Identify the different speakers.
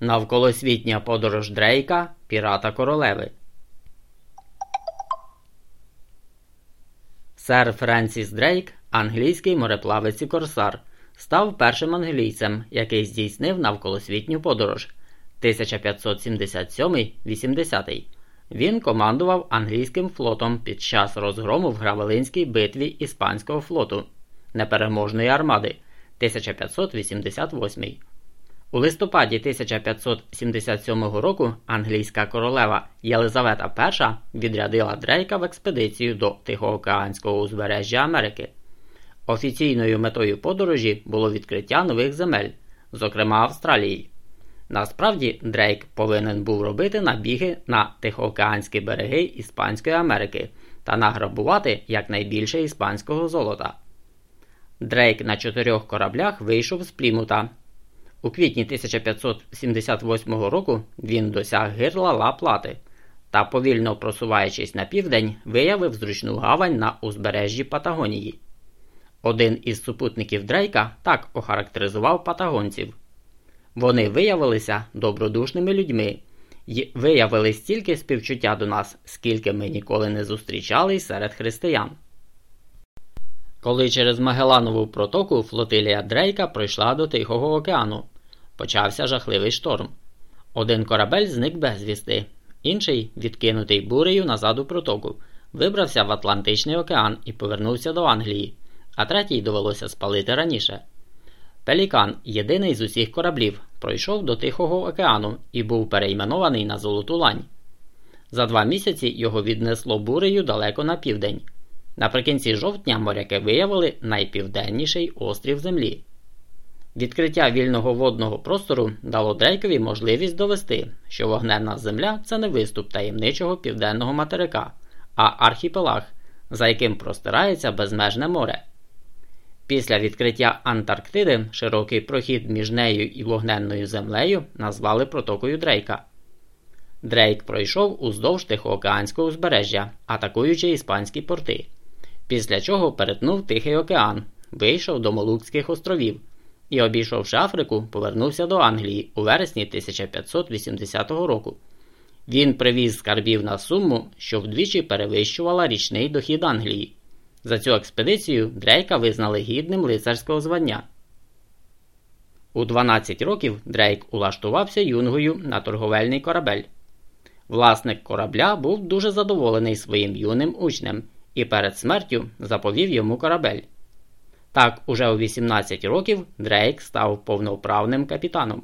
Speaker 1: Навколосвітня подорож Дрейка Пірата Королеви. Сер Френсіс Дрейк, англійський мореплавець і корсар, став першим англійцем, який здійснив навколосвітню подорож 1577-80. Він командував англійським флотом під час розгрому в Гравелинській битві Іспанського флоту непереможної армади 1588. У листопаді 1577 року англійська королева Єлизавета І відрядила Дрейка в експедицію до Тихоокеанського узбережжя Америки. Офіційною метою подорожі було відкриття нових земель, зокрема Австралії. Насправді, Дрейк повинен був робити набіги на Тихоокеанські береги Іспанської Америки та награбувати якнайбільше іспанського золота. Дрейк на чотирьох кораблях вийшов з Плімута у квітні 1578 року він досяг гирла Ла Плати та, повільно просуваючись на південь, виявив зручну гавань на узбережжі Патагонії. Один із супутників Дрейка так охарактеризував патагонців. Вони виявилися добродушними людьми і виявили стільки співчуття до нас, скільки ми ніколи не зустрічали серед християн. Коли через Магеланову протоку флотилія Дрейка пройшла до Тихого океану, почався жахливий шторм. Один корабель зник безвісти, інший, відкинутий бурею назад у протоку, вибрався в Атлантичний океан і повернувся до Англії, а третій довелося спалити раніше. Пелікан, єдиний з усіх кораблів, пройшов до Тихого океану і був перейменований на Золоту Лань. За два місяці його віднесло бурею далеко на південь. Наприкінці жовтня моряки виявили найпівденніший острів Землі. Відкриття вільного водного простору дало Дрейкові можливість довести, що вогненна земля це не виступ таємничого південного материка, а архіпелаг, за яким простирається безмежне море. Після відкриття Антарктиди широкий прохід між нею і вогненною землею назвали протокою Дрейка. Дрейк пройшов уздовж Тихоокеанського узбережжя, атакуючи іспанські порти, після чого перетнув Тихий океан, вийшов до Молукських островів і, обійшовши Африку, повернувся до Англії у вересні 1580 року. Він привіз скарбів на суму, що вдвічі перевищувала річний дохід Англії. За цю експедицію Дрейка визнали гідним лицарського звання. У 12 років Дрейк улаштувався юнгою на торговельний корабель. Власник корабля був дуже задоволений своїм юним учнем і перед смертю заповів йому корабель. Так, уже у 18 років Дрейк став повноправним капітаном.